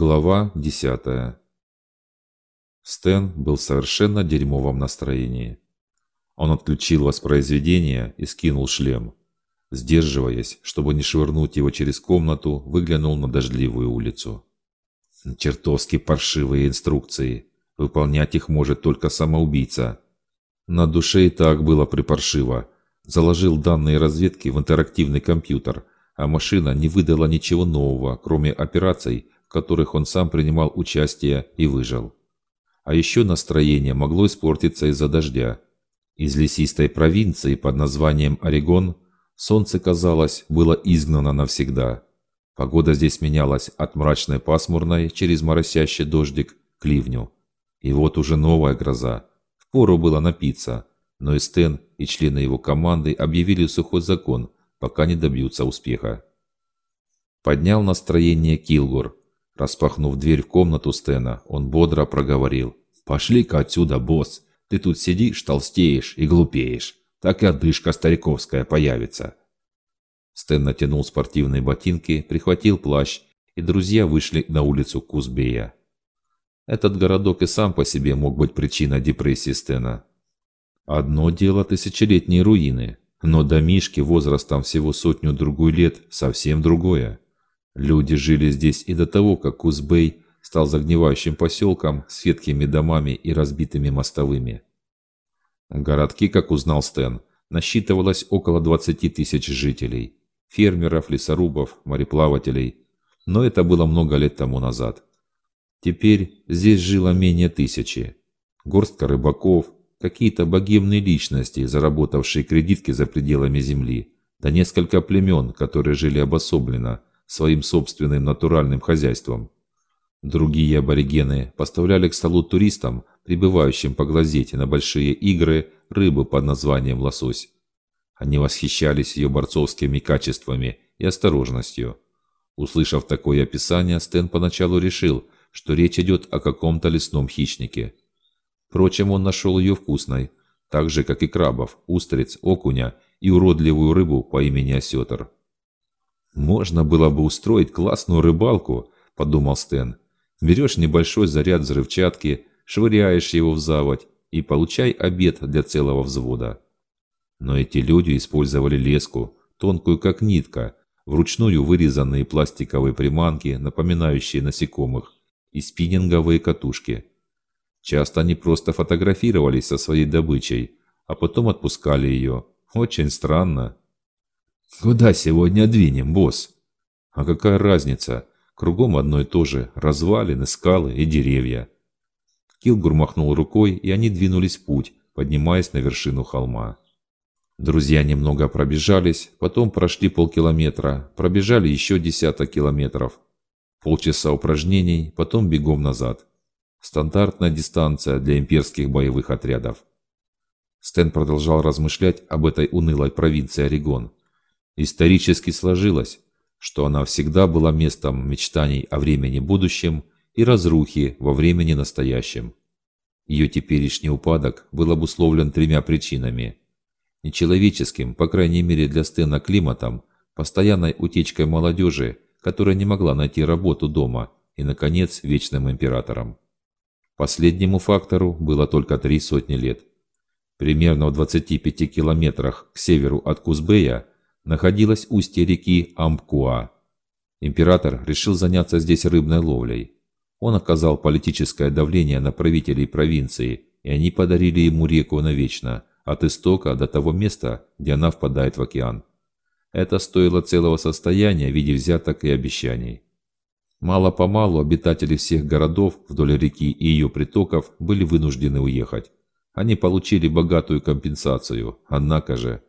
Глава 10. Стэн был в совершенно дерьмовом настроении. Он отключил воспроизведение и скинул шлем. Сдерживаясь, чтобы не швырнуть его через комнату, выглянул на дождливую улицу. Чертовски паршивые инструкции. Выполнять их может только самоубийца. На душе и так было припаршиво. Заложил данные разведки в интерактивный компьютер, а машина не выдала ничего нового, кроме операций, которых он сам принимал участие и выжил. А еще настроение могло испортиться из-за дождя. Из лесистой провинции под названием Орегон солнце, казалось, было изгнано навсегда. Погода здесь менялась от мрачной пасмурной через моросящий дождик к ливню. И вот уже новая гроза. Впору было напиться, но и Стэн, и члены его команды объявили сухой закон, пока не добьются успеха. Поднял настроение Килгур, Распахнув дверь в комнату Стена, он бодро проговорил. «Пошли-ка отсюда, босс. Ты тут сидишь, толстеешь и глупеешь. Так и отдышка стариковская появится». Стэн натянул спортивные ботинки, прихватил плащ, и друзья вышли на улицу Кузбея. Этот городок и сам по себе мог быть причиной депрессии Стена. Одно дело тысячелетние руины, но домишки возрастом всего сотню-другую лет совсем другое. Люди жили здесь и до того, как Кузбей стал загнивающим поселком с ветхими домами и разбитыми мостовыми. Городки, как узнал Стэн, насчитывалось около 20 тысяч жителей. Фермеров, лесорубов, мореплавателей. Но это было много лет тому назад. Теперь здесь жило менее тысячи. Горстка рыбаков, какие-то богемные личности, заработавшие кредитки за пределами земли, да несколько племен, которые жили обособленно – своим собственным натуральным хозяйством. Другие аборигены поставляли к столу туристам, прибывающим поглазеть на большие игры, рыбу под названием лосось. Они восхищались ее борцовскими качествами и осторожностью. Услышав такое описание, Стэн поначалу решил, что речь идет о каком-то лесном хищнике. Впрочем, он нашел ее вкусной, так же, как и крабов, устриц, окуня и уродливую рыбу по имени осетр. «Можно было бы устроить классную рыбалку», – подумал Стэн. «Берешь небольшой заряд взрывчатки, швыряешь его в заводь и получай обед для целого взвода». Но эти люди использовали леску, тонкую как нитка, вручную вырезанные пластиковые приманки, напоминающие насекомых, и спиннинговые катушки. Часто они просто фотографировались со своей добычей, а потом отпускали ее. Очень странно. «Куда сегодня двинем, босс?» «А какая разница? Кругом одно и то же. Развалины, скалы и деревья». Килгур махнул рукой, и они двинулись в путь, поднимаясь на вершину холма. Друзья немного пробежались, потом прошли полкилометра, пробежали еще десяток километров. Полчаса упражнений, потом бегом назад. Стандартная дистанция для имперских боевых отрядов. Стэн продолжал размышлять об этой унылой провинции Орегон. Исторически сложилось, что она всегда была местом мечтаний о времени будущем и разрухи во времени настоящем. Ее теперешний упадок был обусловлен тремя причинами. Нечеловеческим, по крайней мере для Стена, климатом, постоянной утечкой молодежи, которая не могла найти работу дома, и, наконец, вечным императором. Последнему фактору было только три сотни лет. Примерно в 25 километрах к северу от Кузбея находилось устье реки Амкуа. Император решил заняться здесь рыбной ловлей. Он оказал политическое давление на правителей провинции, и они подарили ему реку навечно, от истока до того места, где она впадает в океан. Это стоило целого состояния в виде взяток и обещаний. Мало-помалу обитатели всех городов вдоль реки и ее притоков были вынуждены уехать. Они получили богатую компенсацию, однако же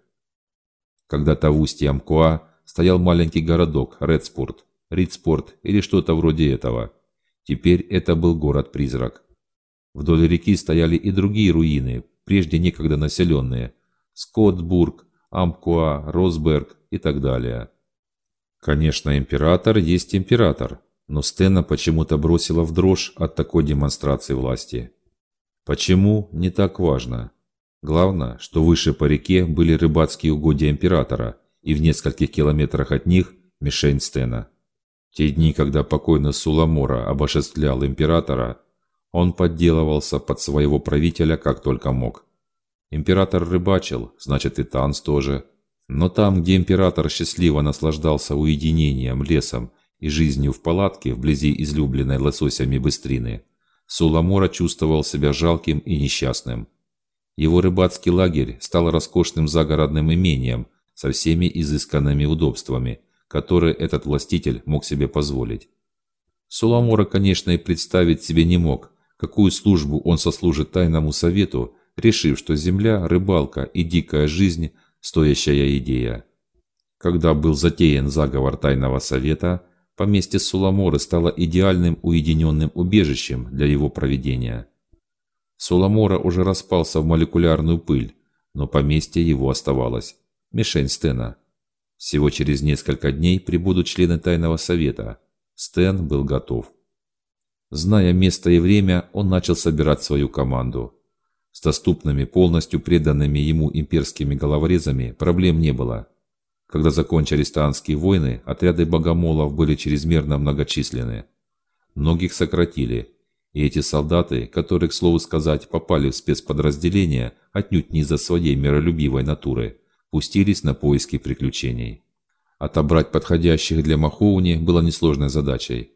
когда-то в устье Амкуа стоял маленький городок Редспорт, Ридспорт или что-то вроде этого. Теперь это был город-призрак. Вдоль реки стояли и другие руины, прежде некогда населенные. Скоттсбург, Амкуа, Росберг и так далее. Конечно, император есть император, но Стена почему-то бросила в дрожь от такой демонстрации власти. Почему, не так важно. Главное, что выше по реке были рыбацкие угодья императора, и в нескольких километрах от них мишень Стена. те дни, когда покойный Суламора обожествлял императора, он подделывался под своего правителя как только мог. Император рыбачил, значит и Танц тоже. Но там, где император счастливо наслаждался уединением, лесом и жизнью в палатке вблизи излюбленной лососями быстрины, Суламора чувствовал себя жалким и несчастным. Его рыбацкий лагерь стал роскошным загородным имением со всеми изысканными удобствами, которые этот властитель мог себе позволить. Суламора, конечно, и представить себе не мог, какую службу он сослужит тайному совету, решив, что земля, рыбалка и дикая жизнь – стоящая идея. Когда был затеян заговор тайного совета, поместье Суламоры стало идеальным уединенным убежищем для его проведения. Суламора уже распался в молекулярную пыль, но поместье его оставалось. Мишень Стена. Всего через несколько дней прибудут члены тайного совета. Стэн был готов. Зная место и время, он начал собирать свою команду. С доступными, полностью преданными ему имперскими головорезами проблем не было. Когда закончились таанские войны, отряды богомолов были чрезмерно многочисленны. Многих сократили, и эти солдаты, которые, к слову сказать, попали в спецподразделения отнюдь не из-за своей миролюбивой натуры, пустились на поиски приключений. Отобрать подходящих для Махоуни было несложной задачей.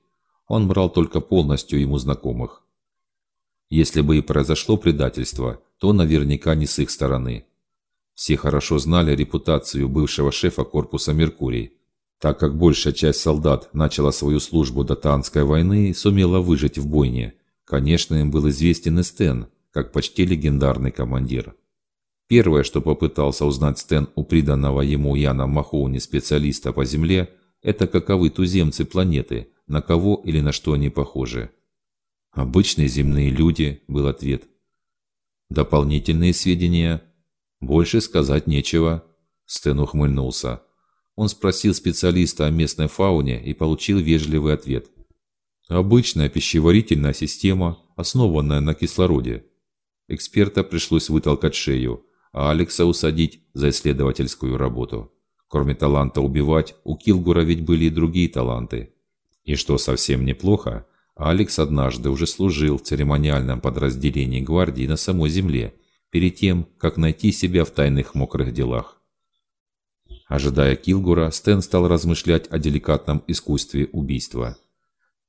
Он брал только полностью ему знакомых. Если бы и произошло предательство, то наверняка не с их стороны. Все хорошо знали репутацию бывшего шефа корпуса «Меркурий», так как большая часть солдат начала свою службу до Танской войны и сумела выжить в бойне. Конечно, им был известен и Стэн, как почти легендарный командир. Первое, что попытался узнать Стэн у приданного ему Яна Махоуни специалиста по Земле, это каковы туземцы планеты, на кого или на что они похожи. «Обычные земные люди», – был ответ. «Дополнительные сведения?» «Больше сказать нечего», – Стэн ухмыльнулся. Он спросил специалиста о местной фауне и получил вежливый ответ. «Обычная пищеварительная система, основанная на кислороде». Эксперта пришлось вытолкать шею, а Алекса усадить за исследовательскую работу. Кроме таланта убивать, у Килгура ведь были и другие таланты. И что совсем неплохо, Алекс однажды уже служил в церемониальном подразделении гвардии на самой земле, перед тем, как найти себя в тайных мокрых делах. Ожидая Килгура, Стэн стал размышлять о деликатном искусстве убийства.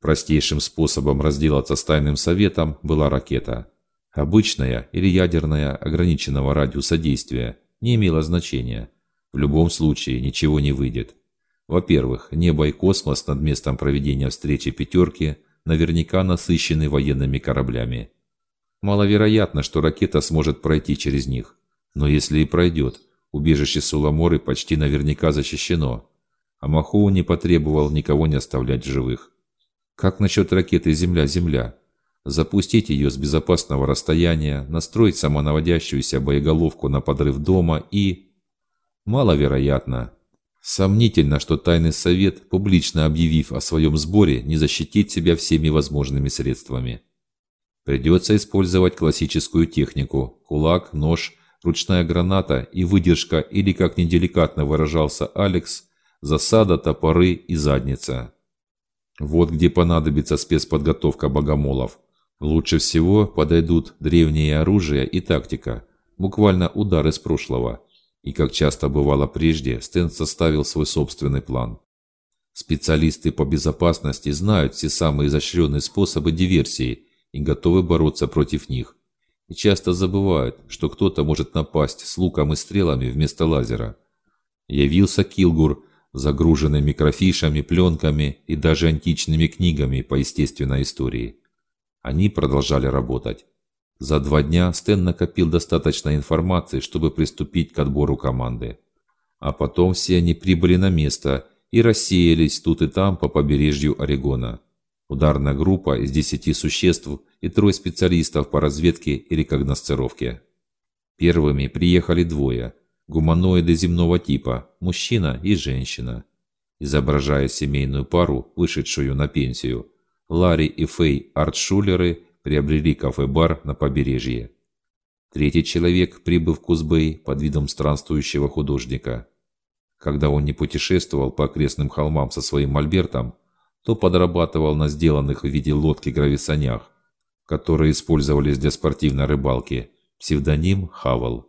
Простейшим способом разделаться с тайным советом была ракета. Обычная или ядерная ограниченного радиуса действия не имело значения. В любом случае ничего не выйдет. Во-первых, небо и космос над местом проведения встречи «пятерки» наверняка насыщены военными кораблями. Маловероятно, что ракета сможет пройти через них. Но если и пройдет, убежище Суламоры почти наверняка защищено. А Махоу не потребовал никого не оставлять живых. Как насчет ракеты «Земля-Земля»? Запустить ее с безопасного расстояния, настроить самонаводящуюся боеголовку на подрыв дома и... Маловероятно, Сомнительно, что Тайный Совет, публично объявив о своем сборе, не защитит себя всеми возможными средствами. Придется использовать классическую технику – кулак, нож, ручная граната и выдержка или, как неделикатно выражался Алекс, засада, топоры и задница. Вот где понадобится спецподготовка богомолов. Лучше всего подойдут древнее оружие и тактика, буквально удар из прошлого – и, как часто бывало прежде, Стэн составил свой собственный план. Специалисты по безопасности знают все самые изощренные способы диверсии и готовы бороться против них. И часто забывают, что кто-то может напасть с луком и стрелами вместо лазера. Явился Килгур, загруженный микрофишами, пленками и даже античными книгами по естественной истории. Они продолжали работать. За два дня Стэн накопил достаточно информации, чтобы приступить к отбору команды. А потом все они прибыли на место и рассеялись тут и там по побережью Орегона. Ударная группа из десяти существ и трое специалистов по разведке и рекогносцировке. Первыми приехали двое – гуманоиды земного типа, мужчина и женщина. Изображая семейную пару, вышедшую на пенсию, Ларри и Фэй Артшулеры приобрели кафе-бар на побережье. Третий человек прибыл в Кузбей под видом странствующего художника. Когда он не путешествовал по окрестным холмам со своим мольбертом, то подрабатывал на сделанных в виде лодки грависанях, которые использовались для спортивной рыбалки, псевдоним Хавал.